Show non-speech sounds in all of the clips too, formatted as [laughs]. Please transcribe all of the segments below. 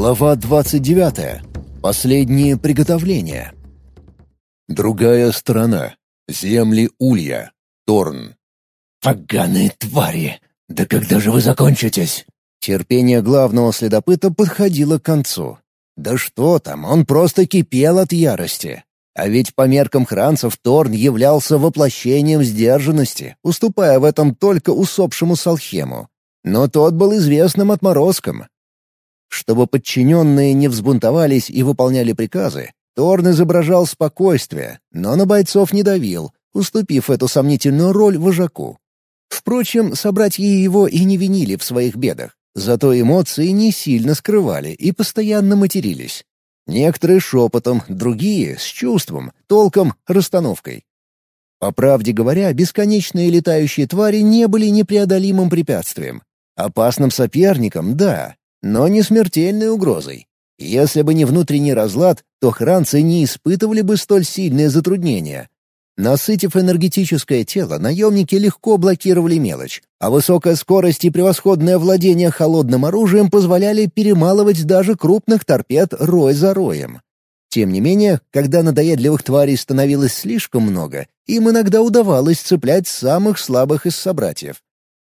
Глава 29. Последние приготовления. Другая сторона. Земли Улья. Торн. «Поганые твари! Да когда же вы закончитесь?» Терпение главного следопыта подходило к концу. Да что там, он просто кипел от ярости. А ведь по меркам хранцев Торн являлся воплощением сдержанности, уступая в этом только усопшему Салхему. Но тот был известным отморозком. Чтобы подчиненные не взбунтовались и выполняли приказы, Торн изображал спокойствие, но на бойцов не давил, уступив эту сомнительную роль вожаку. Впрочем, собратья его и не винили в своих бедах, зато эмоции не сильно скрывали и постоянно матерились. Некоторые шепотом, другие — с чувством, толком, расстановкой. По правде говоря, бесконечные летающие твари не были непреодолимым препятствием. Опасным соперником — да, но не смертельной угрозой. Если бы не внутренний разлад, то хранцы не испытывали бы столь сильные затруднения. Насытив энергетическое тело, наемники легко блокировали мелочь, а высокая скорость и превосходное владение холодным оружием позволяли перемалывать даже крупных торпед рой за роем. Тем не менее, когда надоедливых тварей становилось слишком много, им иногда удавалось цеплять самых слабых из собратьев.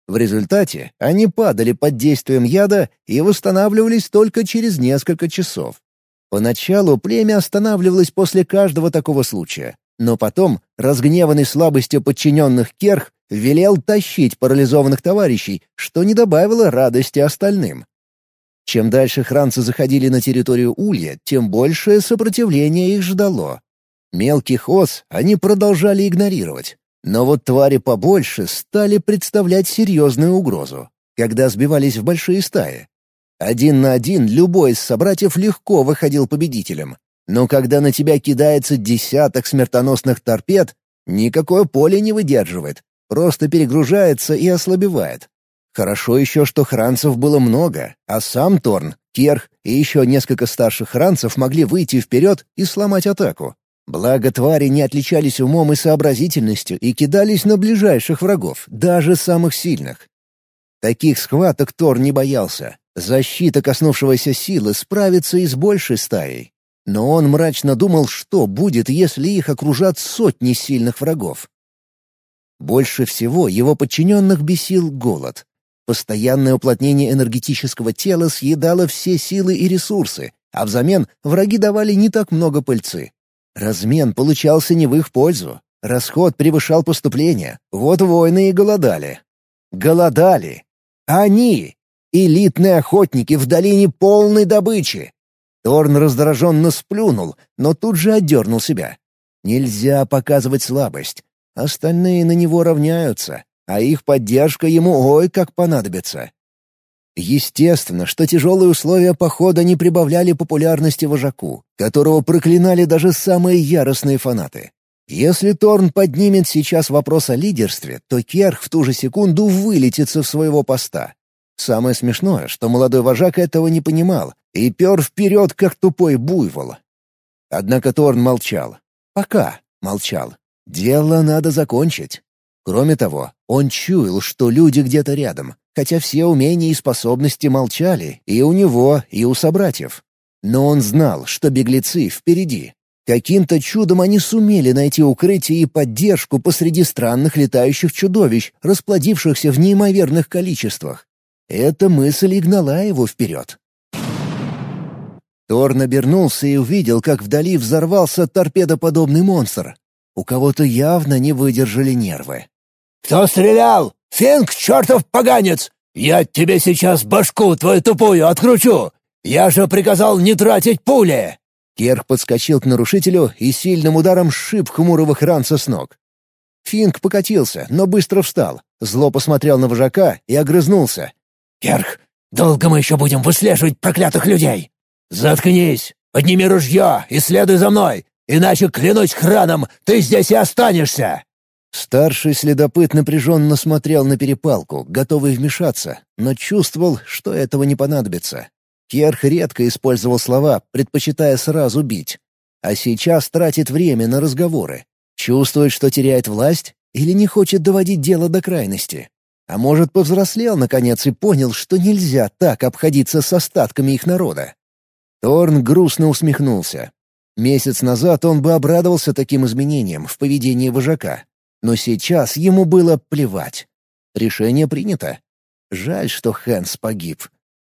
В результате они падали под действием яда и восстанавливались только через несколько часов. Поначалу племя останавливалось после каждого такого случая, но потом, разгневанный слабостью подчиненных Керх, велел тащить парализованных товарищей, что не добавило радости остальным. Чем дальше хранцы заходили на территорию Улья, тем большее сопротивление их ждало. Мелких ос они продолжали игнорировать, но вот твари побольше стали представлять серьезную угрозу, когда сбивались в большие стаи. Один на один любой из собратьев легко выходил победителем. Но когда на тебя кидается десяток смертоносных торпед, никакое поле не выдерживает, просто перегружается и ослабевает. Хорошо еще, что хранцев было много, а сам Торн, Керх и еще несколько старших хранцев могли выйти вперед и сломать атаку. Благо твари не отличались умом и сообразительностью и кидались на ближайших врагов, даже самых сильных. Таких схваток Тор не боялся. Защита коснувшегося силы справится и с большей стаей. Но он мрачно думал, что будет, если их окружат сотни сильных врагов. Больше всего его подчиненных бесил голод. Постоянное уплотнение энергетического тела съедало все силы и ресурсы, а взамен враги давали не так много пыльцы. Размен получался не в их пользу. Расход превышал поступление. Вот воины и голодали. Голодали. Они! Элитные охотники в долине полной добычи. Торн раздраженно сплюнул, но тут же отдернул себя. Нельзя показывать слабость. Остальные на него равняются, а их поддержка ему ой как понадобится. Естественно, что тяжелые условия похода не прибавляли популярности вожаку, которого проклинали даже самые яростные фанаты. Если Торн поднимет сейчас вопрос о лидерстве, то Керх в ту же секунду вылетит со своего поста. Самое смешное, что молодой вожак этого не понимал и пер вперед, как тупой буйвол. Однако Торн молчал. Пока молчал. Дело надо закончить. Кроме того, он чуял, что люди где-то рядом, хотя все умения и способности молчали и у него, и у собратьев. Но он знал, что беглецы впереди. Каким-то чудом они сумели найти укрытие и поддержку посреди странных летающих чудовищ, расплодившихся в неимоверных количествах. Эта мысль и гнала его вперед. Тор набернулся и увидел, как вдали взорвался торпедоподобный монстр. У кого-то явно не выдержали нервы. «Кто стрелял? Финк, чертов поганец! Я тебе сейчас башку твою тупую откручу! Я же приказал не тратить пули!» Керх подскочил к нарушителю и сильным ударом сшиб хмурого хранца с ног. Финк покатился, но быстро встал, зло посмотрел на вожака и огрызнулся. «Керх, долго мы еще будем выслеживать проклятых людей?» «Заткнись! Подними ружье и следуй за мной, иначе, клянусь храном, ты здесь и останешься!» Старший следопыт напряженно смотрел на перепалку, готовый вмешаться, но чувствовал, что этого не понадобится. Керх редко использовал слова, предпочитая сразу бить. А сейчас тратит время на разговоры. Чувствует, что теряет власть или не хочет доводить дело до крайности. А может, повзрослел, наконец, и понял, что нельзя так обходиться с остатками их народа. Торн грустно усмехнулся. Месяц назад он бы обрадовался таким изменениям в поведении вожака. Но сейчас ему было плевать. Решение принято. Жаль, что Хэнс погиб.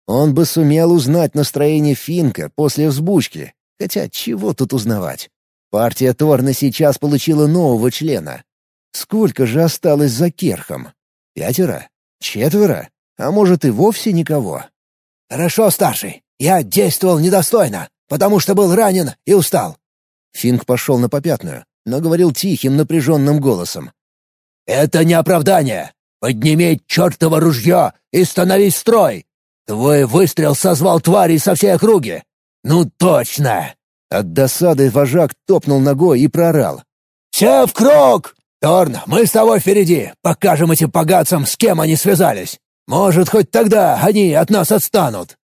Он бы сумел узнать настроение Финка после взбучки. Хотя чего тут узнавать? Партия Торна сейчас получила нового члена. Сколько же осталось за Керхом? Пятеро? Четверо? А может и вовсе никого? «Хорошо, старший. Я действовал недостойно, потому что был ранен и устал». Финк пошел на попятную, но говорил тихим, напряженным голосом. «Это не оправдание. Подними чертово ружье и становись в строй. Твой выстрел созвал тварей со всей округи. Ну точно!» От досады вожак топнул ногой и проорал. «Все в круг! Торн, мы с тобой впереди. Покажем этим погадцам, с кем они связались. Может, хоть тогда они от нас отстанут!»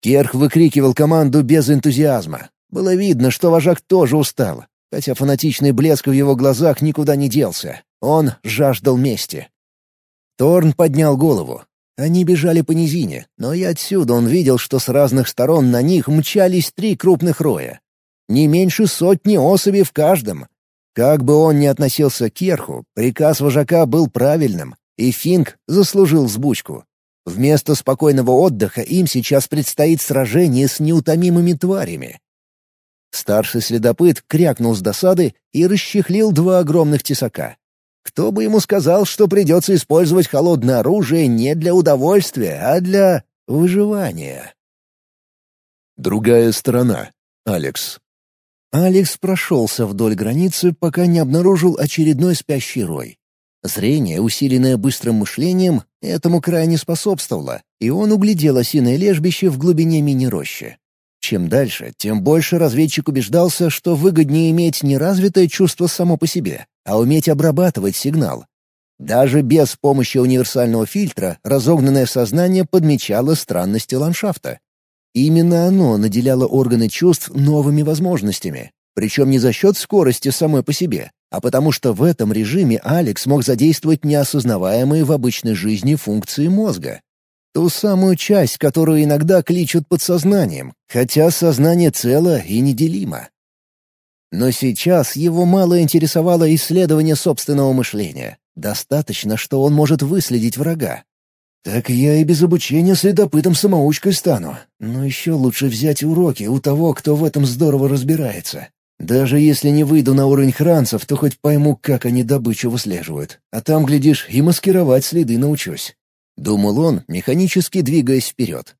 Керх выкрикивал команду без энтузиазма. Было видно, что вожак тоже устал, хотя фанатичный блеск в его глазах никуда не делся. Он жаждал мести. Торн поднял голову. Они бежали по низине, но и отсюда он видел, что с разных сторон на них мчались три крупных роя. Не меньше сотни особей в каждом. Как бы он ни относился к Керху, приказ вожака был правильным, и Финк заслужил сбучку. Вместо спокойного отдыха им сейчас предстоит сражение с неутомимыми тварями. Старший следопыт крякнул с досады и расчехлил два огромных тесака. Кто бы ему сказал, что придется использовать холодное оружие не для удовольствия, а для выживания? Другая сторона. Алекс. Алекс прошелся вдоль границы, пока не обнаружил очередной спящий рой. Зрение, усиленное быстрым мышлением, этому крайне способствовало, и он углядел осиное лежбище в глубине мини-рощи. Чем дальше, тем больше разведчик убеждался, что выгоднее иметь не развитое чувство само по себе, а уметь обрабатывать сигнал. Даже без помощи универсального фильтра разогнанное сознание подмечало странности ландшафта. Именно оно наделяло органы чувств новыми возможностями, причем не за счет скорости самой по себе, а потому что в этом режиме Алекс мог задействовать неосознаваемые в обычной жизни функции мозга. Ту самую часть, которую иногда кличут подсознанием, хотя сознание цело и неделимо. Но сейчас его мало интересовало исследование собственного мышления. Достаточно, что он может выследить врага. Так я и без обучения следопытом-самоучкой стану. Но еще лучше взять уроки у того, кто в этом здорово разбирается. Даже если не выйду на уровень хранцев, то хоть пойму, как они добычу выслеживают. А там, глядишь, и маскировать следы научусь. Думал он, механически двигаясь вперед.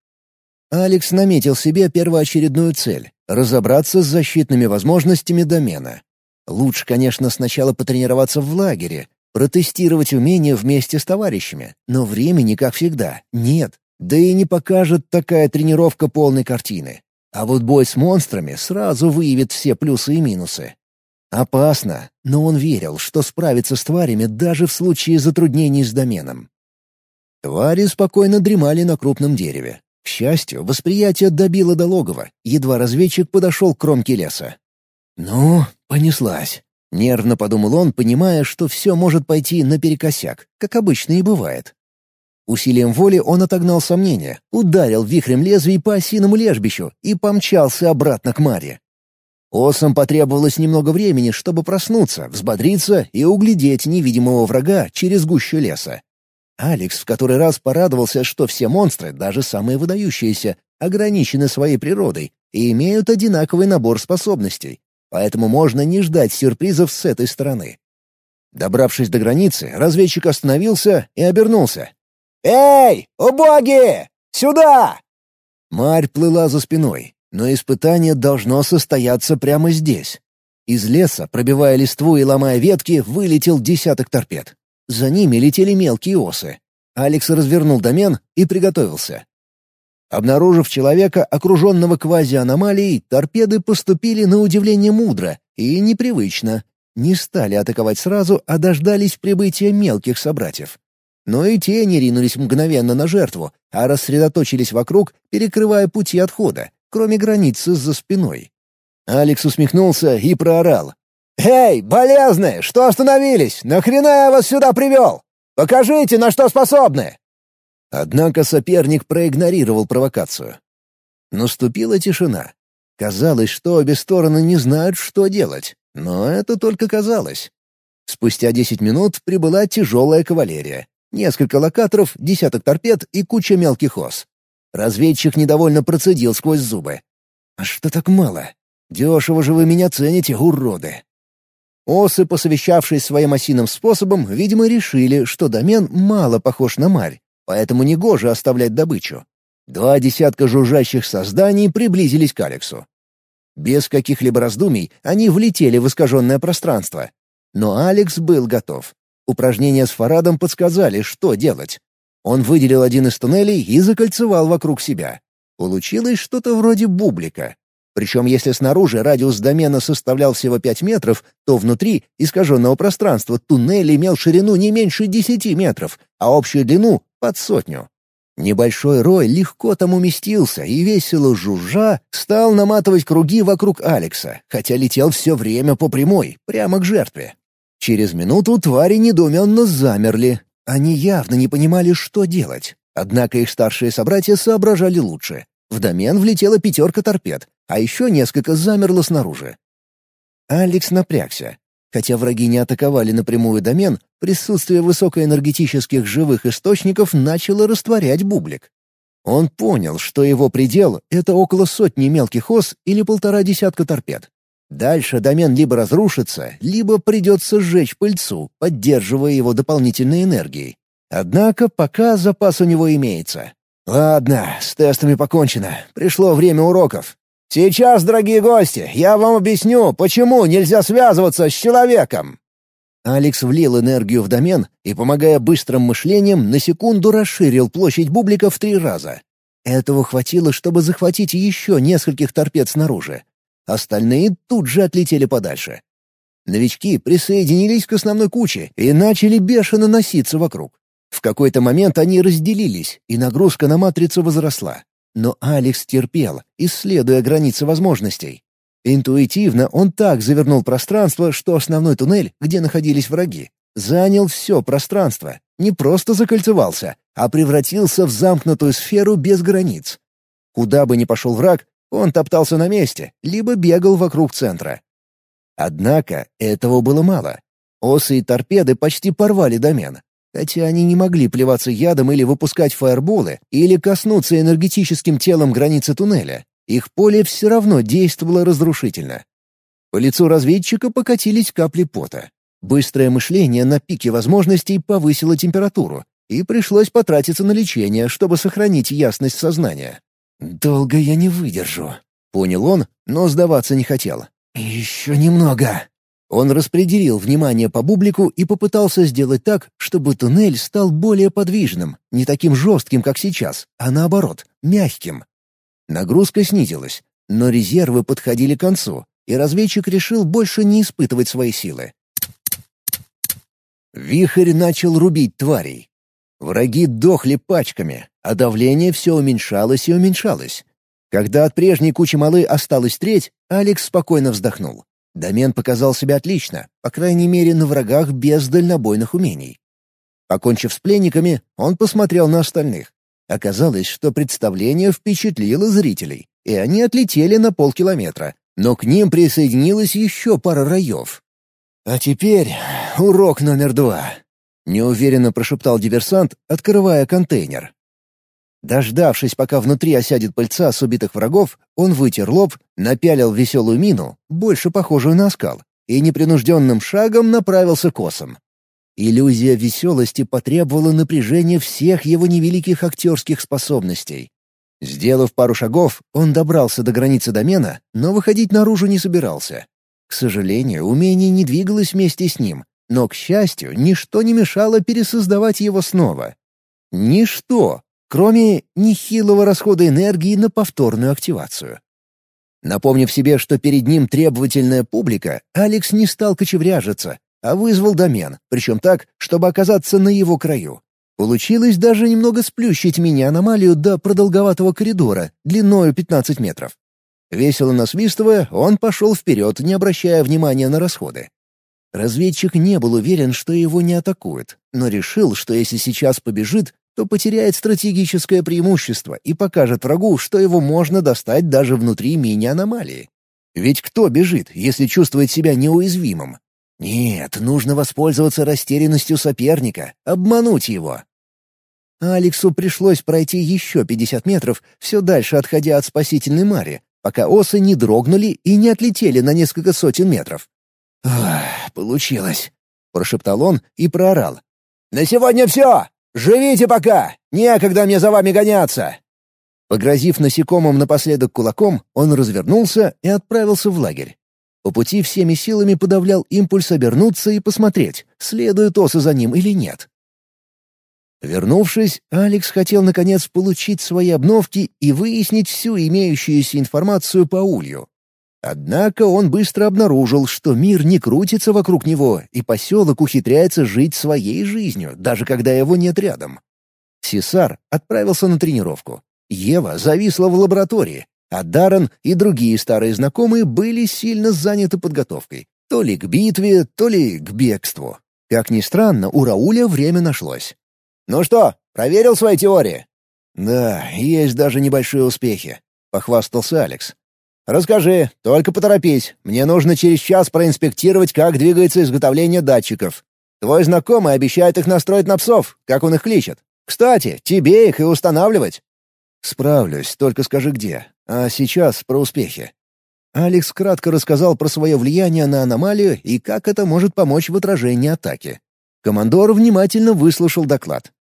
Алекс наметил себе первоочередную цель — разобраться с защитными возможностями домена. Лучше, конечно, сначала потренироваться в лагере, протестировать умения вместе с товарищами, но времени, как всегда, нет. Да и не покажет такая тренировка полной картины. А вот бой с монстрами сразу выявит все плюсы и минусы. Опасно, но он верил, что справится с тварями даже в случае затруднений с доменом. Твари спокойно дремали на крупном дереве. К счастью, восприятие добило до логова, едва разведчик подошел к кромке леса. «Ну, понеслась», — нервно подумал он, понимая, что все может пойти наперекосяк, как обычно и бывает. Усилием воли он отогнал сомнения, ударил вихрем лезвий по осиному лежбищу и помчался обратно к Маре. Осам потребовалось немного времени, чтобы проснуться, взбодриться и углядеть невидимого врага через гущу леса. Алекс в который раз порадовался, что все монстры, даже самые выдающиеся, ограничены своей природой и имеют одинаковый набор способностей, поэтому можно не ждать сюрпризов с этой стороны. Добравшись до границы, разведчик остановился и обернулся. «Эй, убоги! Сюда!» Марь плыла за спиной, но испытание должно состояться прямо здесь. Из леса, пробивая листву и ломая ветки, вылетел десяток торпед. За ними летели мелкие осы. Алекс развернул домен и приготовился. Обнаружив человека, окруженного квазианомалией, торпеды поступили на удивление мудро и непривычно. Не стали атаковать сразу, а дождались прибытия мелких собратьев. Но и те не ринулись мгновенно на жертву, а рассредоточились вокруг, перекрывая пути отхода, кроме границы за спиной. Алекс усмехнулся и проорал. «Эй, болезные, что остановились? Нахрена я вас сюда привел? Покажите, на что способны!» Однако соперник проигнорировал провокацию. Наступила тишина. Казалось, что обе стороны не знают, что делать. Но это только казалось. Спустя десять минут прибыла тяжелая кавалерия. Несколько локаторов, десяток торпед и куча мелких ос. Разведчик недовольно процедил сквозь зубы. «А что так мало? Дешево же вы меня цените, уроды!» Осы, посовещавшись своим осиным способом, видимо, решили, что домен мало похож на марь, поэтому негоже оставлять добычу. Два десятка жужжащих созданий приблизились к Алексу. Без каких-либо раздумий они влетели в искаженное пространство. Но Алекс был готов. Упражнения с Фарадом подсказали, что делать. Он выделил один из туннелей и закольцевал вокруг себя. Получилось что-то вроде бублика. Причем если снаружи радиус домена составлял всего 5 метров, то внутри искаженного пространства туннель имел ширину не меньше 10 метров, а общую длину — под сотню. Небольшой рой легко там уместился и, весело жужжа, стал наматывать круги вокруг Алекса, хотя летел все время по прямой, прямо к жертве. Через минуту твари недоуменно замерли. Они явно не понимали, что делать. Однако их старшие собратья соображали лучше. В домен влетела пятерка торпед, а еще несколько замерло снаружи. Алекс напрягся. Хотя враги не атаковали напрямую домен, присутствие высокоэнергетических живых источников начало растворять бублик. Он понял, что его предел — это около сотни мелких ос или полтора десятка торпед. Дальше домен либо разрушится, либо придется сжечь пыльцу, поддерживая его дополнительной энергией. Однако пока запас у него имеется. «Ладно, с тестами покончено. Пришло время уроков. Сейчас, дорогие гости, я вам объясню, почему нельзя связываться с человеком». Алекс влил энергию в домен и, помогая быстрым мышлением, на секунду расширил площадь бублика в три раза. Этого хватило, чтобы захватить еще нескольких торпед снаружи. Остальные тут же отлетели подальше. Новички присоединились к основной куче и начали бешено носиться вокруг. В какой-то момент они разделились, и нагрузка на матрицу возросла. Но Алекс терпел, исследуя границы возможностей. Интуитивно он так завернул пространство, что основной туннель, где находились враги, занял все пространство, не просто закольцевался, а превратился в замкнутую сферу без границ. Куда бы ни пошел враг, он топтался на месте, либо бегал вокруг центра. Однако этого было мало. Осы и торпеды почти порвали домен, хотя они не могли плеваться ядом или выпускать фаерболы, или коснуться энергетическим телом границы туннеля. Их поле все равно действовало разрушительно. По лицу разведчика покатились капли пота. Быстрое мышление на пике возможностей повысило температуру, и пришлось потратиться на лечение, чтобы сохранить ясность сознания. «Долго я не выдержу», — понял он, но сдаваться не хотел. «Еще немного». Он распределил внимание по бублику и попытался сделать так, чтобы туннель стал более подвижным, не таким жестким, как сейчас, а наоборот, мягким. Нагрузка снизилась, но резервы подходили к концу, и разведчик решил больше не испытывать свои силы. Вихрь начал рубить тварей. Враги дохли пачками, а давление все уменьшалось и уменьшалось. Когда от прежней кучи малы осталась треть, Алекс спокойно вздохнул. Домен показал себя отлично, по крайней мере на врагах без дальнобойных умений. Покончив с пленниками, он посмотрел на остальных. Оказалось, что представление впечатлило зрителей, и они отлетели на полкилометра, но к ним присоединилась еще пара раев. «А теперь урок номер два», — неуверенно прошептал диверсант, открывая контейнер. Дождавшись, пока внутри осядет пыльца с убитых врагов, он вытер лоб, напялил веселую мину, больше похожую на скал, и непринужденным шагом направился к осам. Иллюзия веселости потребовала напряжения всех его невеликих актерских способностей. Сделав пару шагов, он добрался до границы домена, но выходить наружу не собирался. К сожалению, умение не двигалось вместе с ним, но, к счастью, ничто не мешало пересоздавать его снова. Ничто, кроме нехилого расхода энергии на повторную активацию. Напомнив себе, что перед ним требовательная публика, Алекс не стал кочевряжиться, а вызвал домен, причем так, чтобы оказаться на его краю. Получилось даже немного сплющить мини-аномалию до продолговатого коридора, длиною 15 метров. Весело насвистывая, он пошел вперед, не обращая внимания на расходы. Разведчик не был уверен, что его не атакуют, но решил, что если сейчас побежит, то потеряет стратегическое преимущество и покажет врагу, что его можно достать даже внутри мини-аномалии. Ведь кто бежит, если чувствует себя неуязвимым? Нет, нужно воспользоваться растерянностью соперника, обмануть его. Алексу пришлось пройти еще 50 метров, все дальше отходя от спасительной Мари, пока осы не дрогнули и не отлетели на несколько сотен метров. «Получилось», — прошептал он и проорал. «На сегодня все! Живите пока! Некогда мне за вами гоняться!» Погрозив насекомым напоследок кулаком, он развернулся и отправился в лагерь. По пути всеми силами подавлял импульс обернуться и посмотреть, следуют осы за ним или нет. Вернувшись, Алекс хотел наконец получить свои обновки и выяснить всю имеющуюся информацию по улью. Однако он быстро обнаружил, что мир не крутится вокруг него, и поселок ухитряется жить своей жизнью, даже когда его нет рядом. Сесар отправился на тренировку. Ева зависла в лаборатории, а Даррен и другие старые знакомые были сильно заняты подготовкой. То ли к битве, то ли к бегству. Как ни странно, у Рауля время нашлось. «Ну что, проверил свои теории?» «Да, есть даже небольшие успехи», — похвастался Алекс. «Расскажи, только поторопись. Мне нужно через час проинспектировать, как двигается изготовление датчиков. Твой знакомый обещает их настроить на псов, как он их кличет. Кстати, тебе их и устанавливать». «Справлюсь, только скажи где. А сейчас про успехи». Алекс кратко рассказал про свое влияние на аномалию и как это может помочь в отражении атаки. Командор внимательно выслушал доклад.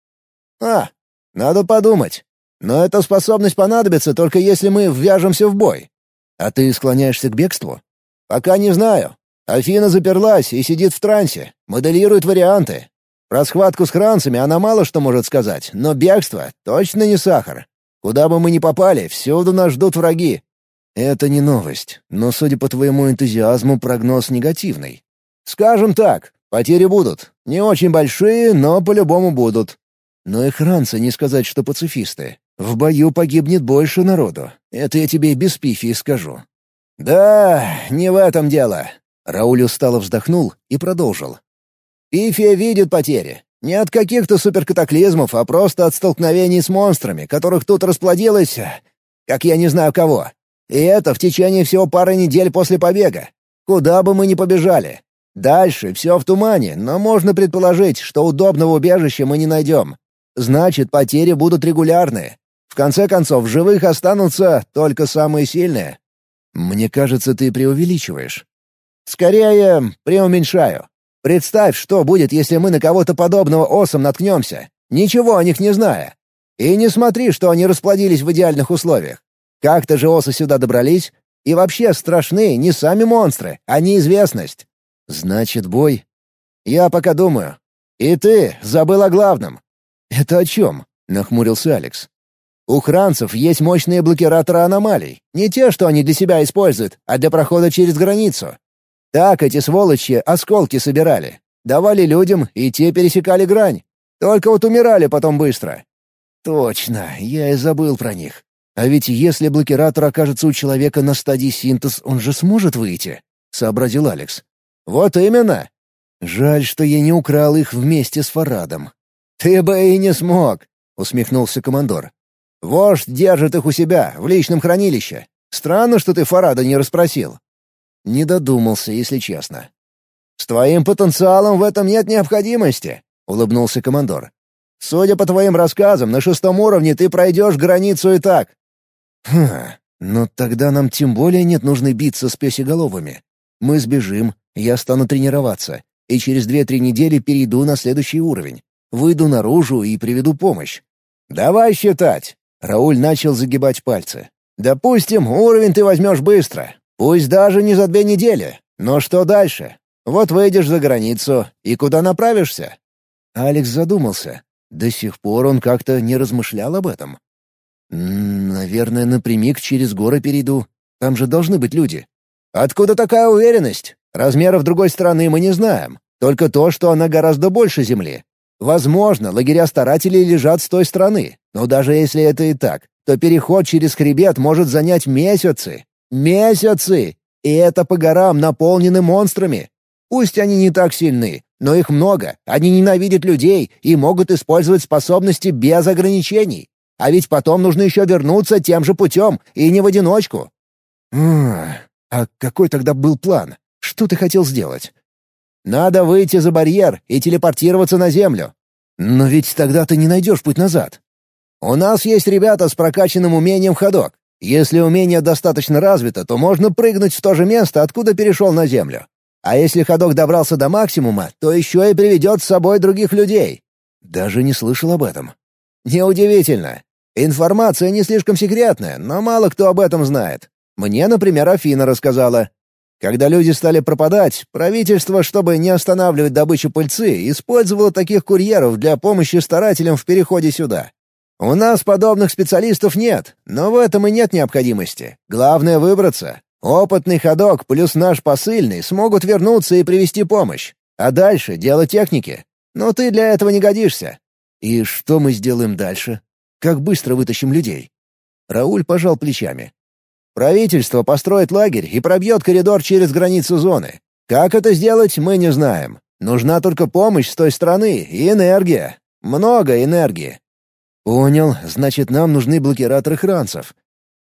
«А, надо подумать. Но эта способность понадобится только если мы ввяжемся в бой. А ты склоняешься к бегству? Пока не знаю. Афина заперлась и сидит в трансе, моделирует варианты. Про схватку с хранцами она мало что может сказать, но бегство точно не сахар. Куда бы мы ни попали, всюду нас ждут враги. Это не новость, но, судя по твоему энтузиазму, прогноз негативный. Скажем так, потери будут. Не очень большие, но по-любому будут. Но и хранцы не сказать, что пацифисты. В бою погибнет больше народу. Это я тебе без пифии скажу». «Да, не в этом дело». Рауль устало вздохнул и продолжил. «Пифия видит потери. Не от каких-то суперкатаклизмов, а просто от столкновений с монстрами, которых тут расплодилось, как я не знаю кого. И это в течение всего пары недель после побега. Куда бы мы ни побежали. Дальше все в тумане, но можно предположить, что удобного убежища мы не найдем. Значит, потери будут регулярные. В конце концов, в живых останутся только самые сильные. Мне кажется, ты преувеличиваешь. Скорее, преуменьшаю. Представь, что будет, если мы на кого-то подобного осом наткнемся, ничего о них не зная. И не смотри, что они расплодились в идеальных условиях. Как-то же осы сюда добрались. И вообще страшны не сами монстры, а неизвестность. Значит, бой? Я пока думаю. И ты забыл о главном. Это о чем? Нахмурился Алекс. У хранцев есть мощные блокираторы аномалий. Не те, что они для себя используют, а для прохода через границу. Так эти сволочи осколки собирали. Давали людям, и те пересекали грань. Только вот умирали потом быстро. Точно, я и забыл про них. А ведь если блокиратор окажется у человека на стадии синтез, он же сможет выйти, — сообразил Алекс. Вот именно. Жаль, что я не украл их вместе с Фарадом. Ты бы и не смог, — усмехнулся командор. Вождь держит их у себя, в личном хранилище. Странно, что ты Фарада не расспросил». Не додумался, если честно. «С твоим потенциалом в этом нет необходимости», — улыбнулся командор. «Судя по твоим рассказам, на шестом уровне ты пройдешь границу и так». «Хм, но тогда нам тем более нет нужны биться с песеголовыми. Мы сбежим, я стану тренироваться, и через две-три недели перейду на следующий уровень. Выйду наружу и приведу помощь. «Давай считать. Рауль начал загибать пальцы. «Допустим, уровень ты возьмешь быстро. Пусть даже не за две недели. Но что дальше? Вот выйдешь за границу, и куда направишься?» Алекс задумался. До сих пор он как-то не размышлял об этом. «Наверное, напрямик через горы перейду. Там же должны быть люди». «Откуда такая уверенность? Размеров другой страны мы не знаем. Только то, что она гораздо больше Земли. Возможно, лагеря старателей лежат с той стороны, но даже если это и так, то переход через хребет может занять месяцы. Месяцы! И это по горам, наполнены монстрами. Пусть они не так сильны, Но их много, они ненавидят людей и могут использовать способности без ограничений. А ведь потом нужно еще вернуться тем же путем, и не в одиночку. А какой тогда был план? Что ты хотел сделать? Надо выйти за барьер и телепортироваться на Землю. Но ведь тогда ты не найдешь путь назад. У нас есть ребята с прокачанным умением ходок. Если умение достаточно развито, то можно прыгнуть в то же место, откуда перешел на Землю. А если ходок добрался до максимума, то еще и приведет с собой других людей. Даже не слышал об этом. Неудивительно. Информация не слишком секретная, но мало кто об этом знает. Мне, например, Афина рассказала. Когда люди стали пропадать, правительство, чтобы не останавливать добычу пыльцы, использовало таких курьеров для помощи старателям в переходе сюда. У нас подобных специалистов нет, но в этом и нет необходимости. Главное — выбраться. Опытный ходок плюс наш посыльный смогут вернуться и привести помощь. А дальше — дело техники. Но ты для этого не годишься. И что мы сделаем дальше? Как быстро вытащим людей? Рауль пожал плечами. Правительство построит лагерь и пробьет коридор через границу зоны. Как это сделать, мы не знаем. Нужна только помощь с той стороны и энергия. Много энергии. «Понял. Значит, нам нужны блокираторы хранцев».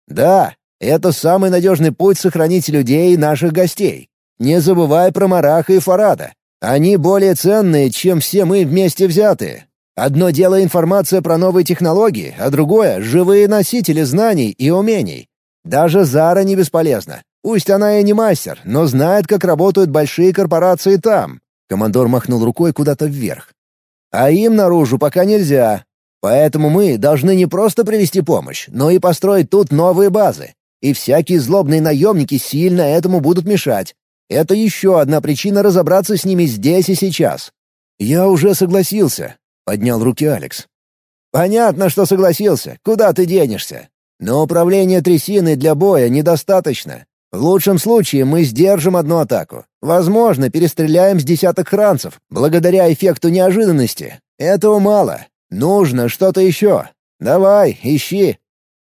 «Да, это самый надежный путь сохранить людей и наших гостей. Не забывай про Мараха и Фарада. Они более ценные, чем все мы вместе взятые. Одно дело информация про новые технологии, а другое — живые носители знаний и умений. Даже Зара не бесполезна. Пусть она и не мастер, но знает, как работают большие корпорации там». Командор махнул рукой куда-то вверх. «А им наружу пока нельзя. Поэтому мы должны не просто привести помощь, но и построить тут новые базы. И всякие злобные наемники сильно этому будут мешать. Это еще одна причина разобраться с ними здесь и сейчас. «Я уже согласился», — поднял руки Алекс. «Понятно, что согласился. Куда ты денешься? Но управления трясиной для боя недостаточно. В лучшем случае мы сдержим одну атаку. Возможно, перестреляем с десяток хранцев, благодаря эффекту неожиданности. Этого мало. «Нужно что-то еще. Давай, ищи».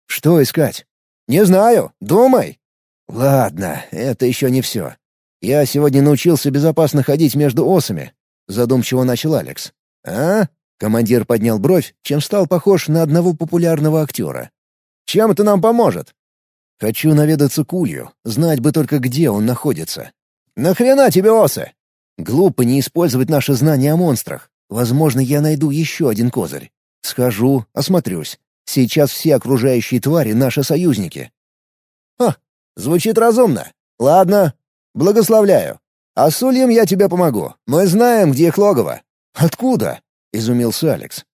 «Что искать?» «Не знаю. Думай». «Ладно, это еще не все. Я сегодня научился безопасно ходить между осами», — задумчиво начал Алекс. «А?» — командир поднял бровь, чем стал похож на одного популярного актера. «Чем это нам поможет?» «Хочу наведаться к Улью, знать бы только, где он находится». «Нахрена тебе осы?» «Глупо не использовать наши знания о монстрах. Возможно, я найду еще один козырь. Схожу, осмотрюсь. Сейчас все окружающие твари — наши союзники. Ха, звучит разумно. Ладно, благословляю. А с Ульем я тебе помогу. Мы знаем, где их логово. Откуда? — изумился Алекс.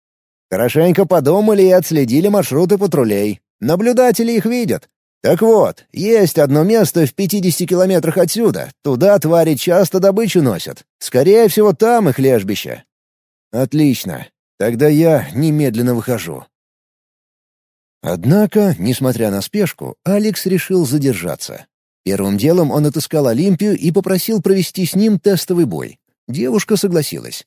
Хорошенько подумали и отследили маршруты патрулей. Наблюдатели их видят. Так вот, есть одно место в 50 километрах отсюда. Туда твари часто добычу носят. Скорее всего, там их лежбище. «Отлично. Тогда я немедленно выхожу». Однако, несмотря на спешку, Алекс решил задержаться. Первым делом он отыскал Олимпию и попросил провести с ним тестовый бой. Девушка согласилась.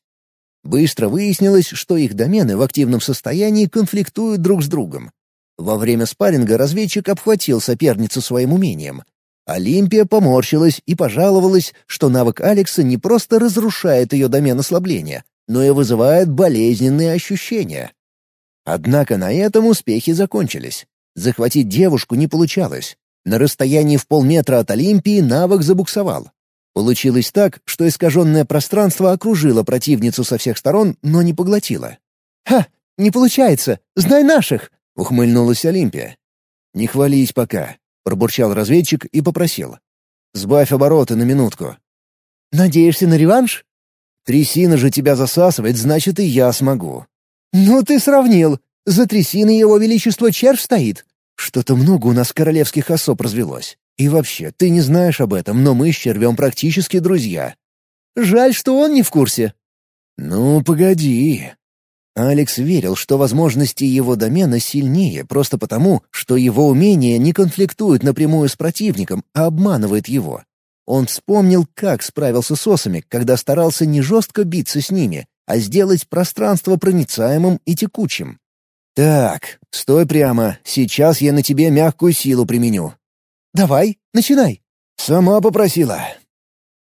Быстро выяснилось, что их домены в активном состоянии конфликтуют друг с другом. Во время спарринга разведчик обхватил соперницу своим умением. Олимпия поморщилась и пожаловалась, что навык Алекса не просто разрушает ее домен ослабления, но и вызывает болезненные ощущения. Однако на этом успехи закончились. Захватить девушку не получалось. На расстоянии в полметра от Олимпии навык забуксовал. Получилось так, что искаженное пространство окружило противницу со всех сторон, но не поглотило. «Ха! Не получается! Знай наших!» — ухмыльнулась Олимпия. «Не хвались пока», — пробурчал разведчик и попросил. «Сбавь обороты на минутку». «Надеешься на реванш?» Трясина же тебя засасывает, значит, и я смогу». «Ну ты сравнил. За трясиной его величество червь стоит». «Что-то много у нас королевских особ развелось. И вообще, ты не знаешь об этом, но мы с червем практически друзья». «Жаль, что он не в курсе». «Ну, погоди». Алекс верил, что возможности его домена сильнее просто потому, что его умение не конфликтует напрямую с противником, а обманывает его. Он вспомнил, как справился с осами, когда старался не жестко биться с ними, а сделать пространство проницаемым и текучим. «Так, стой прямо, сейчас я на тебе мягкую силу применю». «Давай, начинай». «Сама попросила».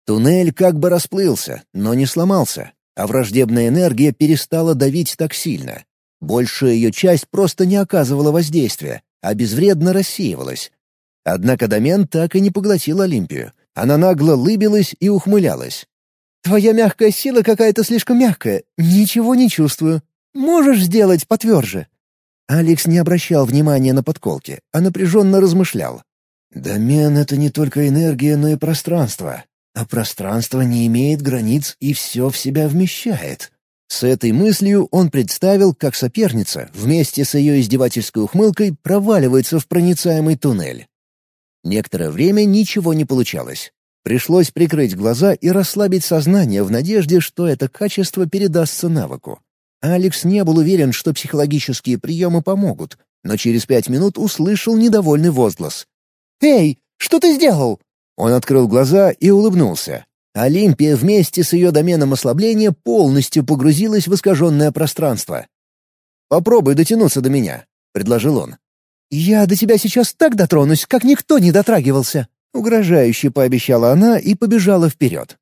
Туннель как бы расплылся, но не сломался. А враждебная энергия перестала давить так сильно. Большая ее часть просто не оказывала воздействия, а безвредно рассеивалась. Однако домен так и не поглотил Олимпию. Она нагло лыбилась и ухмылялась. «Твоя мягкая сила какая-то слишком мягкая. Ничего не чувствую. Можешь сделать потверже?» Алекс не обращал внимания на подколки, а напряженно размышлял. «Домен — это не только энергия, но и пространство. А пространство не имеет границ и все в себя вмещает». С этой мыслью он представил, как соперница, вместе с ее издевательской ухмылкой, проваливается в проницаемый туннель. Некоторое время ничего не получалось. Пришлось прикрыть глаза и расслабить сознание в надежде, что это качество передастся навыку. Алекс не был уверен, что психологические приемы помогут, но через пять минут услышал недовольный возглас. «Эй, что ты сделал?» Он открыл глаза и улыбнулся. Олимпия вместе с ее доменом ослабления полностью погрузилась в искаженное пространство. «Попробуй дотянуться до меня», — предложил он. «Я до тебя сейчас так дотронусь, как никто не дотрагивался», — угрожающе пообещала она и побежала вперед.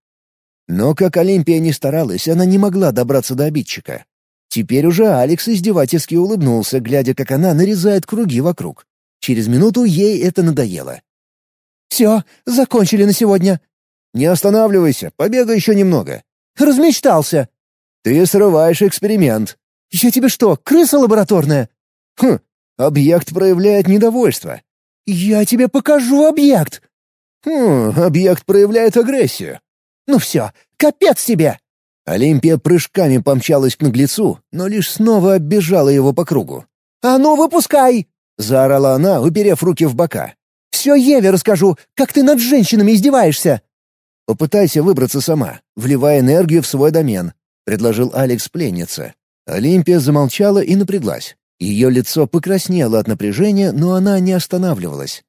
Но как Олимпия не старалась, она не могла добраться до обидчика. Теперь уже Алекс издевательски улыбнулся, глядя, как она нарезает круги вокруг. Через минуту ей это надоело. «Все, закончили на сегодня». «Не останавливайся, побегай еще немного». «Размечтался». «Ты срываешь эксперимент». «Я тебе что, крыса лабораторная?» «Хм, объект проявляет недовольство». «Я тебе покажу объект». «Хм, объект проявляет агрессию». «Ну все, капец тебе!» Олимпия прыжками помчалась к наглецу, но лишь снова оббежала его по кругу. «А ну, выпускай!» — заорала она, уперев руки в бока. «Все Еве расскажу, как ты над женщинами издеваешься!» «Попытайся выбраться сама, вливая энергию в свой домен», — предложил Алекс пленнице. Олимпия замолчала и напряглась. Ее лицо покраснело от напряжения, но она не останавливалась.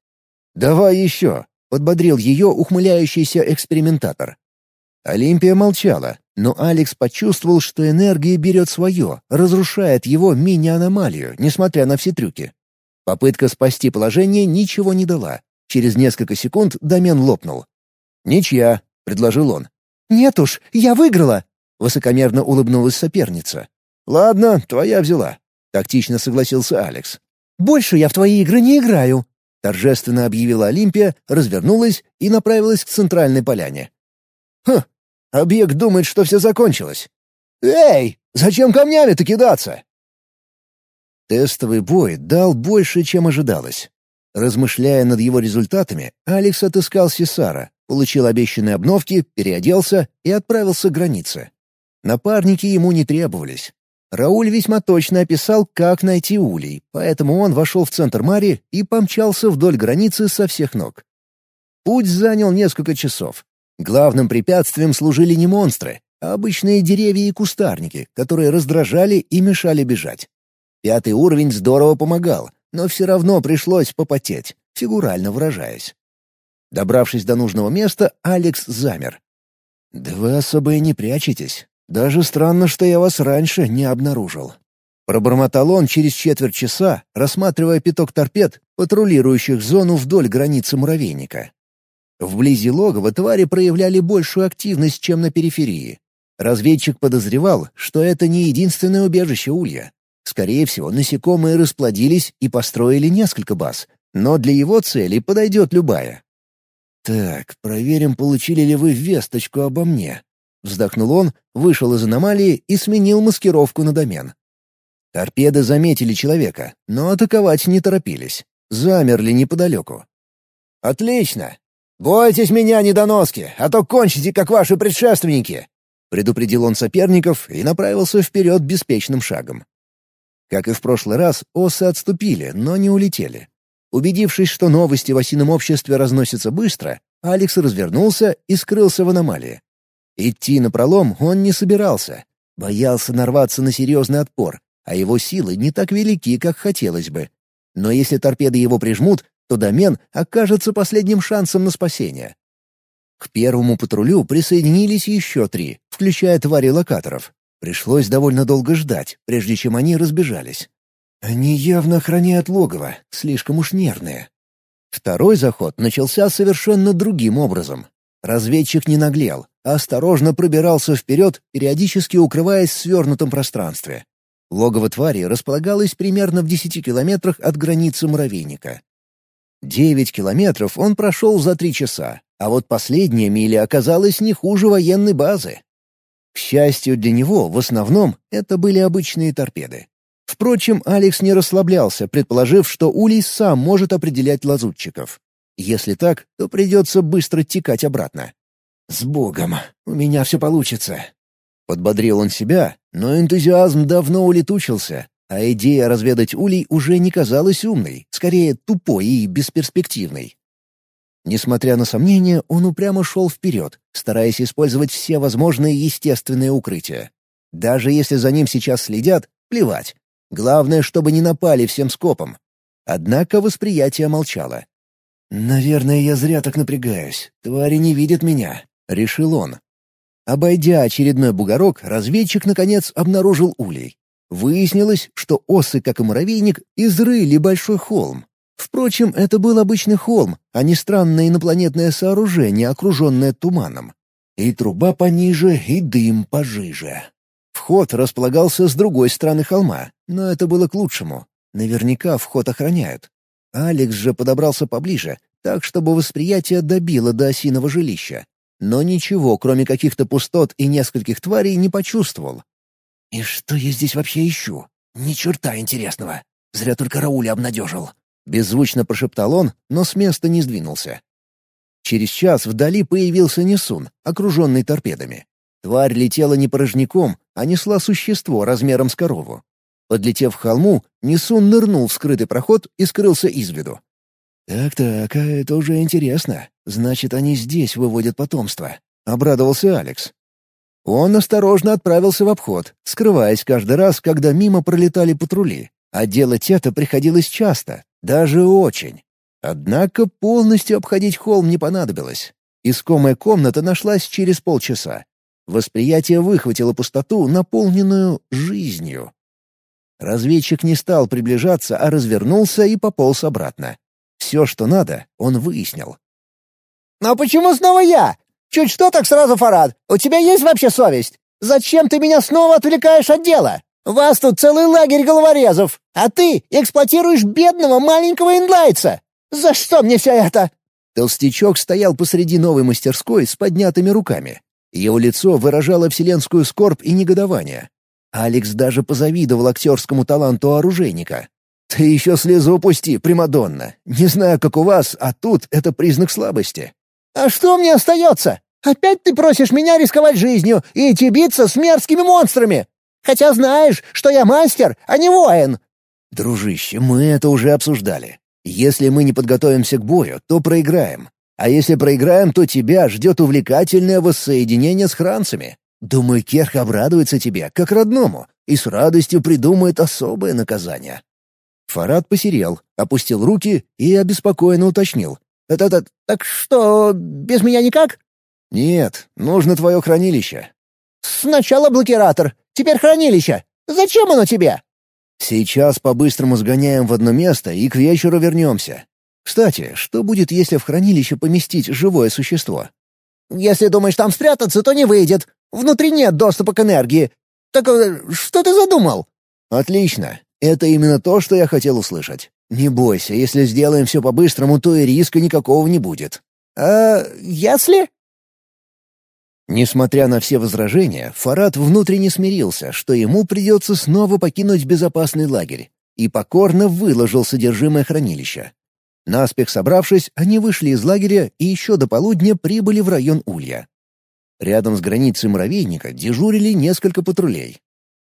«Давай еще», — подбодрил ее ухмыляющийся экспериментатор. Олимпия молчала, но Алекс почувствовал, что энергия берет свое, разрушает его мини-аномалию, несмотря на все трюки. Попытка спасти положение ничего не дала. Через несколько секунд домен лопнул. «Ничья», — предложил он. «Нет уж, я выиграла!» — высокомерно улыбнулась соперница. «Ладно, твоя взяла», — тактично согласился Алекс. «Больше я в твои игры не играю», — торжественно объявила Олимпия, развернулась и направилась к центральной поляне. «Хм, Объект думает, что все закончилось. «Эй, зачем камнями-то кидаться?» Тестовый бой дал больше, чем ожидалось. Размышляя над его результатами, Алекс отыскал Сесара, получил обещанные обновки, переоделся и отправился к границе. Напарники ему не требовались. Рауль весьма точно описал, как найти улей, поэтому он вошел в центр Мари и помчался вдоль границы со всех ног. Путь занял несколько часов. Главным препятствием служили не монстры, а обычные деревья и кустарники, которые раздражали и мешали бежать. Пятый уровень здорово помогал, но все равно пришлось попотеть, фигурально выражаясь. Добравшись до нужного места, Алекс замер. «Да вы особо и не прячетесь. Даже странно, что я вас раньше не обнаружил». Пробормотал он через четверть часа, рассматривая пяток торпед, патрулирующих зону вдоль границы муравейника. Вблизи логова твари проявляли большую активность, чем на периферии. Разведчик подозревал, что это не единственное убежище улья. Скорее всего, насекомые расплодились и построили несколько баз, но для его цели подойдет любая. «Так, проверим, получили ли вы весточку обо мне». Вздохнул он, вышел из аномалии и сменил маскировку на домен. Торпеды заметили человека, но атаковать не торопились. Замерли неподалеку. «Отлично! «Бойтесь меня, недоноски, а то кончите, как ваши предшественники!» Предупредил он соперников и направился вперед беспечным шагом. Как и в прошлый раз, осы отступили, но не улетели. Убедившись, что новости в осином обществе разносятся быстро, Алекс развернулся и скрылся в аномалии. Идти на пролом он не собирался. Боялся нарваться на серьезный отпор, а его силы не так велики, как хотелось бы. Но если торпеды его прижмут, то домен окажется последним шансом на спасение. К первому патрулю присоединились еще три, включая твари локаторов. Пришлось довольно долго ждать, прежде чем они разбежались. Они явно охраняют логово, слишком уж нервные. Второй заход начался совершенно другим образом. Разведчик не наглел, а осторожно пробирался вперед, периодически укрываясь в свернутом пространстве. Логово твари располагалось примерно в десяти километрах от границы муравейника. Девять километров он прошел за три часа, а вот последняя миля оказалась не хуже военной базы. К счастью для него, в основном, это были обычные торпеды. Впрочем, Алекс не расслаблялся, предположив, что Улей сам может определять лазутчиков. Если так, то придется быстро текать обратно. «С Богом! У меня все получится!» Подбодрил он себя, но энтузиазм давно улетучился, а идея разведать улей уже не казалась умной, скорее тупой и бесперспективной. Несмотря на сомнения, он упрямо шел вперед, стараясь использовать все возможные естественные укрытия. Даже если за ним сейчас следят, плевать. Главное, чтобы не напали всем скопом. Однако восприятие молчало. «Наверное, я зря так напрягаюсь. Твари не видят меня», — решил он. Обойдя очередной бугорок, разведчик, наконец, обнаружил улей. Выяснилось, что осы, как и муравейник, изрыли большой холм. Впрочем, это был обычный холм, а не странное инопланетное сооружение, окруженное туманом. И труба пониже, и дым пожиже. Вход располагался с другой стороны холма, но это было к лучшему. Наверняка вход охраняют. Алекс же подобрался поближе, так, чтобы восприятие добило до осиного жилища. Но ничего, кроме каких-то пустот и нескольких тварей, не почувствовал. «И что я здесь вообще ищу? Ни черта интересного. Зря только Рауля обнадежил». Беззвучно прошептал он, но с места не сдвинулся. Через час вдали появился Несун, окруженный торпедами. Тварь летела не порожняком, а несла существо размером с корову. Подлетев к холму, Несун нырнул в скрытый проход и скрылся из виду. «Так-так, а это уже интересно. Значит, они здесь выводят потомство», — обрадовался Алекс. Он осторожно отправился в обход, скрываясь каждый раз, когда мимо пролетали патрули. А делать это приходилось часто, даже очень. Однако полностью обходить холм не понадобилось. Искомая комната нашлась через полчаса. Восприятие выхватило пустоту, наполненную жизнью. Разведчик не стал приближаться, а развернулся и пополз обратно. Все, что надо, он выяснил. «Но почему снова я? Чуть что так сразу, Фарад. У тебя есть вообще совесть? Зачем ты меня снова отвлекаешь от дела? Вас тут целый лагерь головорезов, а ты эксплуатируешь бедного маленького инлайца. За что мне все это?» Толстячок стоял посреди новой мастерской с поднятыми руками. Его лицо выражало вселенскую скорбь и негодование. Алекс даже позавидовал актерскому таланту оружейника. «Ты еще слезу упусти, Примадонна. Не знаю, как у вас, а тут это признак слабости». «А что мне остается? Опять ты просишь меня рисковать жизнью и идти биться с мерзкими монстрами? Хотя знаешь, что я мастер, а не воин». «Дружище, мы это уже обсуждали. Если мы не подготовимся к бою, то проиграем. А если проиграем, то тебя ждет увлекательное воссоединение с хранцами. Думаю, Керх обрадуется тебе, как родному, и с радостью придумает особое наказание». Фарад посерел, опустил руки и обеспокоенно уточнил. «Это-это... Так что, без меня никак?» «Нет, нужно твое хранилище». «Сначала блокиратор, теперь хранилище. Зачем оно тебе?» «Сейчас по-быстрому сгоняем в одно место и к вечеру вернемся. Кстати, что будет, если в хранилище поместить живое существо?» «Если думаешь там спрятаться, то не выйдет. Внутри нет доступа к энергии. Так э, что ты задумал?» «Отлично. Это именно то, что я хотел услышать. Не бойся, если сделаем все по-быстрому, то и риска никакого не будет. А если? Несмотря на все возражения, Фарад внутренне смирился, что ему придется снова покинуть безопасный лагерь, и покорно выложил содержимое хранилища. Наспех собравшись, они вышли из лагеря и еще до полудня прибыли в район Улья. Рядом с границей муравейника дежурили несколько патрулей.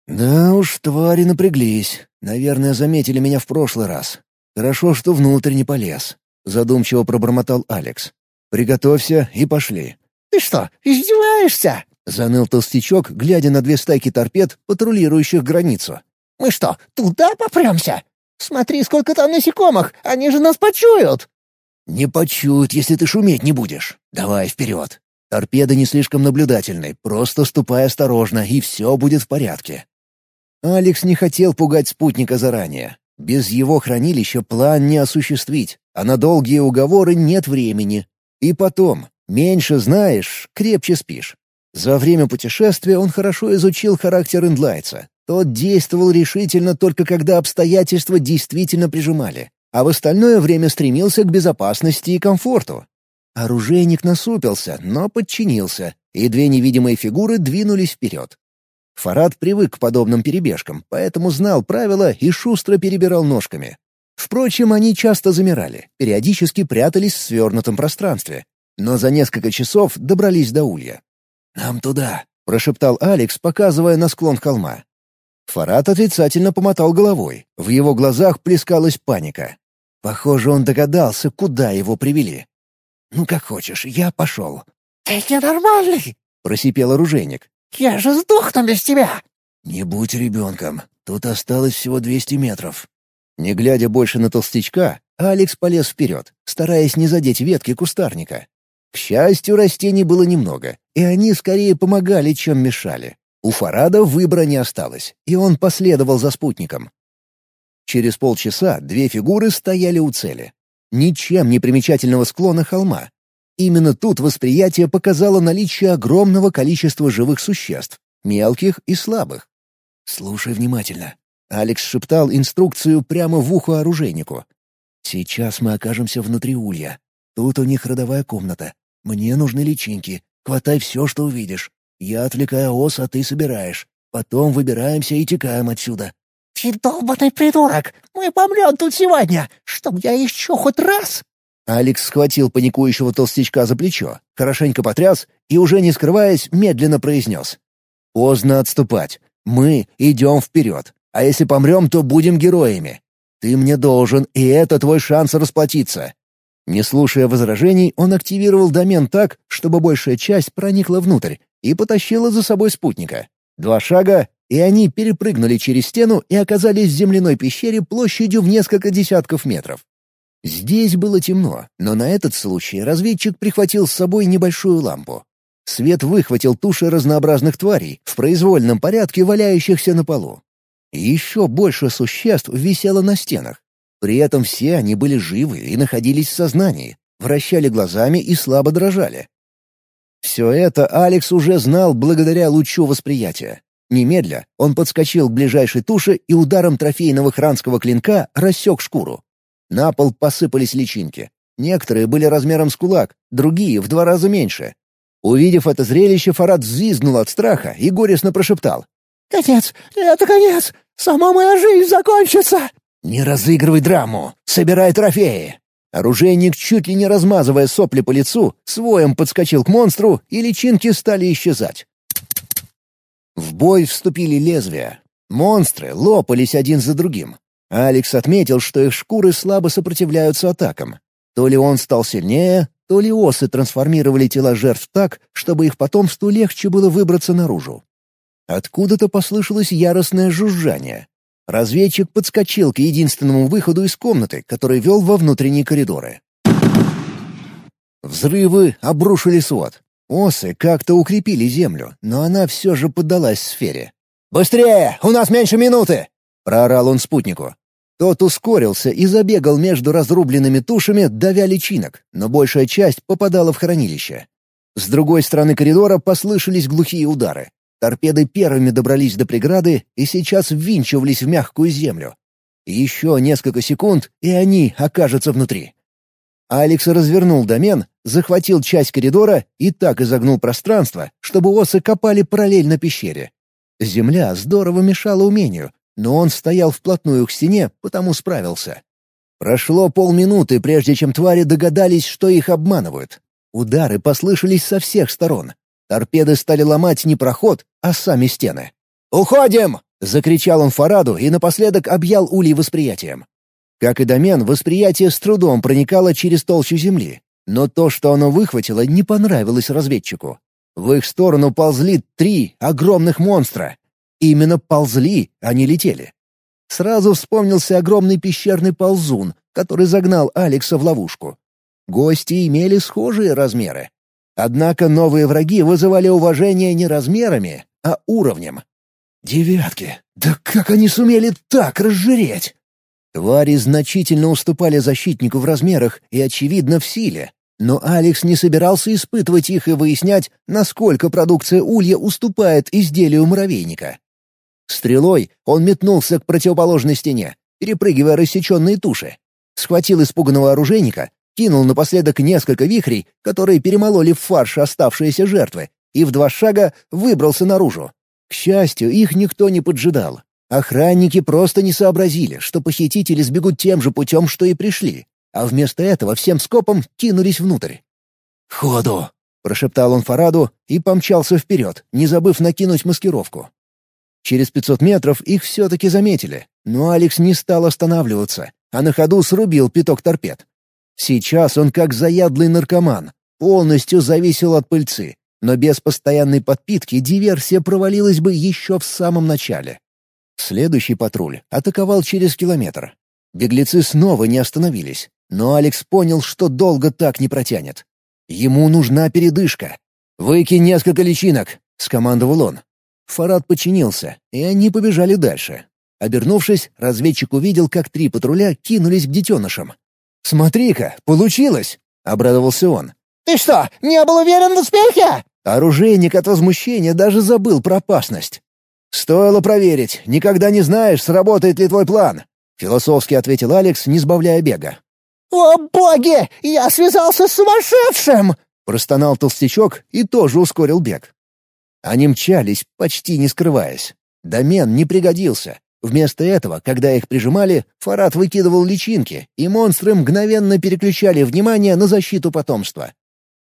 «Да уж, твари напряглись. Наверное, заметили меня в прошлый раз. Хорошо, что внутрь не полез», — задумчиво пробормотал Алекс. «Приготовься и пошли». «Ты что, издеваешься?» — заныл толстячок, глядя на две стайки торпед, патрулирующих границу. «Мы что, туда попремся? Смотри, сколько там насекомых, они же нас почуют!» «Не почуют, если ты шуметь не будешь. Давай вперед. Торпеды не слишком наблюдательны, просто ступай осторожно, и все будет в порядке». Алекс не хотел пугать спутника заранее. Без его хранилища план не осуществить, а на долгие уговоры нет времени. И потом, Меньше знаешь, крепче спишь. За время путешествия он хорошо изучил характер индлайца. Тот действовал решительно только когда обстоятельства действительно прижимали, а в остальное время стремился к безопасности и комфорту. Оружейник насупился, но подчинился, и две невидимые фигуры двинулись вперед. Фарад привык к подобным перебежкам, поэтому знал правила и шустро перебирал ножками. Впрочем, они часто замирали, периодически прятались в свернутом пространстве, но за несколько часов добрались до улья. «Нам туда», — прошептал Алекс, показывая на склон холма. Фарад отрицательно помотал головой. В его глазах плескалась паника. Похоже, он догадался, куда его привели. «Ну, как хочешь, я пошел». «Ты ненормальный!» — просипел оружейник. «Я же сдохну без тебя!» «Не будь ребенком. Тут осталось всего двести метров». Не глядя больше на толстячка, Алекс полез вперед, стараясь не задеть ветки кустарника. К счастью, растений было немного, и они скорее помогали, чем мешали. У Фарада выбора не осталось, и он последовал за спутником. Через полчаса две фигуры стояли у цели. Ничем не примечательного склона холма. Именно тут восприятие показало наличие огромного количества живых существ, мелких и слабых. «Слушай внимательно», Алекс шептал инструкцию прямо в ухо оружейнику. «Сейчас мы окажемся внутри улья. Тут у них родовая комната. Мне нужны личинки. Хватай все, что увидишь. Я отвлекаю ос, а ты собираешь. Потом выбираемся и текаем отсюда». «Ты долбанный придурок! Мы помрем тут сегодня! Чтоб я еще хоть раз!» Алекс схватил паникующего толстячка за плечо, хорошенько потряс и, уже не скрываясь, медленно произнес. «Поздно отступать. Мы идем вперед. А если помрем, то будем героями. Ты мне должен, и это твой шанс расплатиться». Не слушая возражений, он активировал домен так, чтобы большая часть проникла внутрь, и потащила за собой спутника. Два шага, и они перепрыгнули через стену и оказались в земляной пещере площадью в несколько десятков метров. Здесь было темно, но на этот случай разведчик прихватил с собой небольшую лампу. Свет выхватил туши разнообразных тварей, в произвольном порядке валяющихся на полу. Еще больше существ висело на стенах. При этом все они были живы и находились в сознании, вращали глазами и слабо дрожали. Все это Алекс уже знал благодаря лучу восприятия. Немедля он подскочил к ближайшей туше и ударом трофейного хранского клинка рассек шкуру. На пол посыпались личинки. Некоторые были размером с кулак, другие — в два раза меньше. Увидев это зрелище, Фарад взвизгнул от страха и горестно прошептал. «Конец! Это конец! Сама моя жизнь закончится!» «Не разыгрывай драму! Собирай трофеи!» Оружейник, чуть ли не размазывая сопли по лицу, своем подскочил к монстру, и личинки стали исчезать. В бой вступили лезвия. Монстры лопались один за другим. Алекс отметил, что их шкуры слабо сопротивляются атакам. То ли он стал сильнее, то ли осы трансформировали тела жертв так, чтобы их потомству легче было выбраться наружу. Откуда-то послышалось яростное жужжание. Разведчик подскочил к единственному выходу из комнаты, который вел во внутренние коридоры. Взрывы обрушили свод. Осы как-то укрепили землю, но она все же поддалась сфере. «Быстрее! У нас меньше минуты!» — проорал он спутнику. Тот ускорился и забегал между разрубленными тушами, давя личинок, но большая часть попадала в хранилище. С другой стороны коридора послышались глухие удары. Торпеды первыми добрались до преграды и сейчас ввинчивались в мягкую землю. Еще несколько секунд, и они окажутся внутри. Алекс развернул домен, захватил часть коридора и так изогнул пространство, чтобы осы копали параллельно пещере. Земля здорово мешала умению, но он стоял вплотную к стене, потому справился. Прошло полминуты, прежде чем твари догадались, что их обманывают. Удары послышались со всех сторон. Торпеды стали ломать не проход, а сами стены. «Уходим!» — закричал он Фараду и напоследок объял улей восприятием. Как и домен, восприятие с трудом проникало через толщу земли, но то, что оно выхватило, не понравилось разведчику. В их сторону ползли три огромных монстра. Именно ползли, а не летели. Сразу вспомнился огромный пещерный ползун, который загнал Алекса в ловушку. Гости имели схожие размеры. Однако новые враги вызывали уважение не размерами, а уровнем. «Девятки! Да как они сумели так разжиреть?» Твари значительно уступали защитнику в размерах и, очевидно, в силе. Но Алекс не собирался испытывать их и выяснять, насколько продукция улья уступает изделию муравейника. Стрелой он метнулся к противоположной стене, перепрыгивая рассеченные туши. Схватил испуганного оружейника, кинул напоследок несколько вихрей, которые перемололи в фарш оставшиеся жертвы, и в два шага выбрался наружу. К счастью, их никто не поджидал. Охранники просто не сообразили, что похитители сбегут тем же путем, что и пришли, а вместо этого всем скопом кинулись внутрь. «Ходу!» — прошептал он Фараду и помчался вперед, не забыв накинуть маскировку. Через пятьсот метров их все-таки заметили, но Алекс не стал останавливаться, а на ходу срубил пяток торпед. Сейчас он как заядлый наркоман, полностью зависел от пыльцы, но без постоянной подпитки диверсия провалилась бы еще в самом начале. Следующий патруль атаковал через километр. Беглецы снова не остановились, но Алекс понял, что долго так не протянет. Ему нужна передышка. «Выкинь несколько личинок», — скомандовал он. Фарад подчинился, и они побежали дальше. Обернувшись, разведчик увидел, как три патруля кинулись к детенышам. «Смотри-ка, получилось!» — обрадовался он. «Ты что, не был уверен в успехе?» Оружейник от возмущения даже забыл про опасность. «Стоило проверить. Никогда не знаешь, сработает ли твой план», — философски ответил Алекс, не сбавляя бега. «О, боги! Я связался с сумасшедшим!» — простонал толстячок и тоже ускорил бег. Они мчались, почти не скрываясь. Домен не пригодился. Вместо этого, когда их прижимали, Фарад выкидывал личинки, и монстры мгновенно переключали внимание на защиту потомства.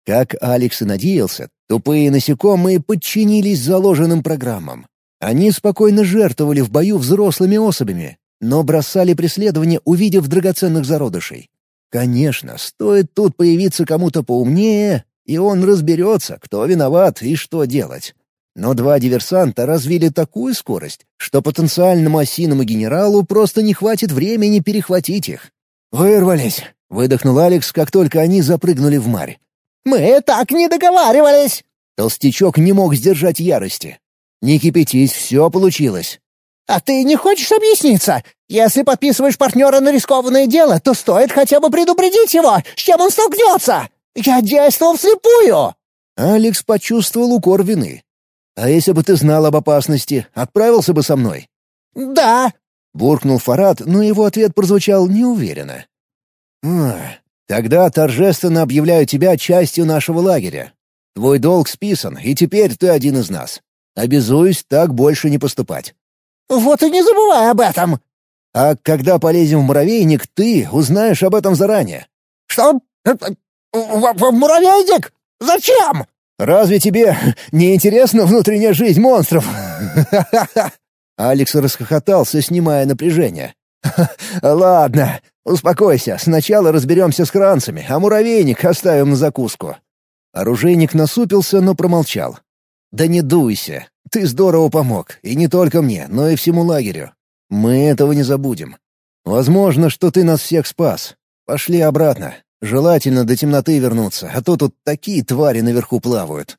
Как Алекс и надеялся, тупые насекомые подчинились заложенным программам. Они спокойно жертвовали в бою взрослыми особями, но бросали преследование, увидев драгоценных зародышей. Конечно, стоит тут появиться кому-то поумнее, и он разберется, кто виноват и что делать. Но два диверсанта развили такую скорость, что потенциальному осиному генералу просто не хватит времени перехватить их. «Вырвались!» — выдохнул Алекс, как только они запрыгнули в марь. «Мы так не договаривались!» Толстячок не мог сдержать ярости. «Не кипятись, все получилось». «А ты не хочешь объясниться? Если подписываешь партнера на рискованное дело, то стоит хотя бы предупредить его, с чем он столкнется! Я действовал вслепую!» Алекс почувствовал укор вины. «А если бы ты знал об опасности, отправился бы со мной?» «Да!» — буркнул Фарад, но его ответ прозвучал неуверенно. Тогда торжественно объявляю тебя частью нашего лагеря. Твой долг списан, и теперь ты один из нас. Обязуюсь так больше не поступать». «Вот и не забывай об этом!» «А когда полезем в муравейник, ты узнаешь об этом заранее». «Что? В, в муравейник? Зачем?» «Разве тебе не интересна внутренняя жизнь монстров?» [laughs] Алекс расхохотался, снимая напряжение. [laughs] «Ладно, успокойся. Сначала разберемся с кранцами, а муравейник оставим на закуску». Оружейник насупился, но промолчал. «Да не дуйся. Ты здорово помог. И не только мне, но и всему лагерю. Мы этого не забудем. Возможно, что ты нас всех спас. Пошли обратно. Желательно до темноты вернуться, а то тут такие твари наверху плавают».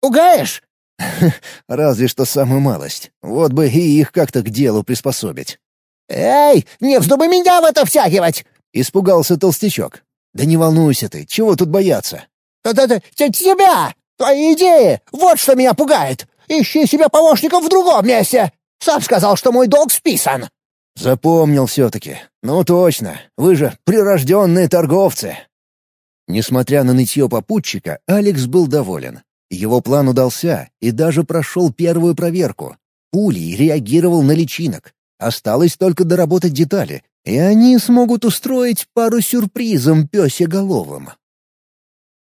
«Пугаешь?» [laughs] «Разве что самую малость. Вот бы и их как-то к делу приспособить». «Эй, не вздумай меня в это втягивать!» — испугался толстячок. «Да не волнуйся ты, чего тут бояться?» «Да-да-да, тебя! Твои идеи! Вот что меня пугает! Ищи себе помощников в другом месте! Сам сказал, что мой долг списан!» «Запомнил все-таки. Ну точно, вы же прирожденные торговцы!» Несмотря на нытье попутчика, Алекс был доволен. Его план удался и даже прошел первую проверку. Пулей реагировал на личинок. Осталось только доработать детали, и они смогут устроить пару сюрпризом пёсеголовым.